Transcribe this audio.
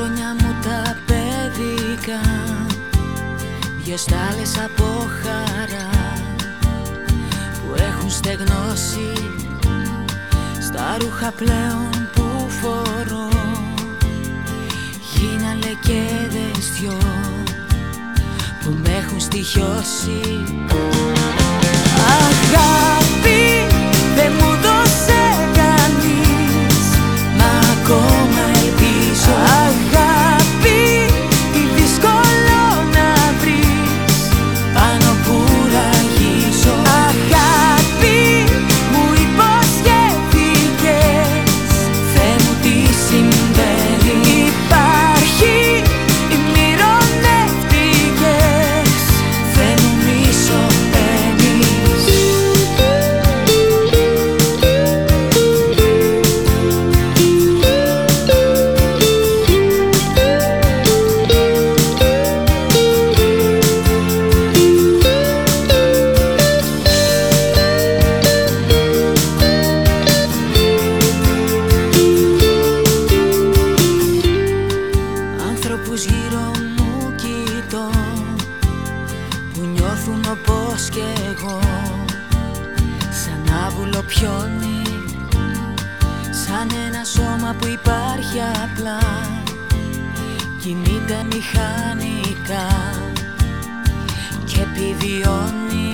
χρόνια μου τα πέδικα Δυο στάλες από χαρά Που έχουν στεγνώσει Στα ρούχα πλέον που φορώ. Γίνανε και δυο Που με έχουν στοιχειώσει. Αγάπη δεν μου δώσε κανείς Μα ακόμα όπως κι εγώ Σαν άβουλο πιόνι Σαν ένα σώμα που υπάρχει απλά. Κινείται μηχανικά Και επιβιώνει. Αγάπη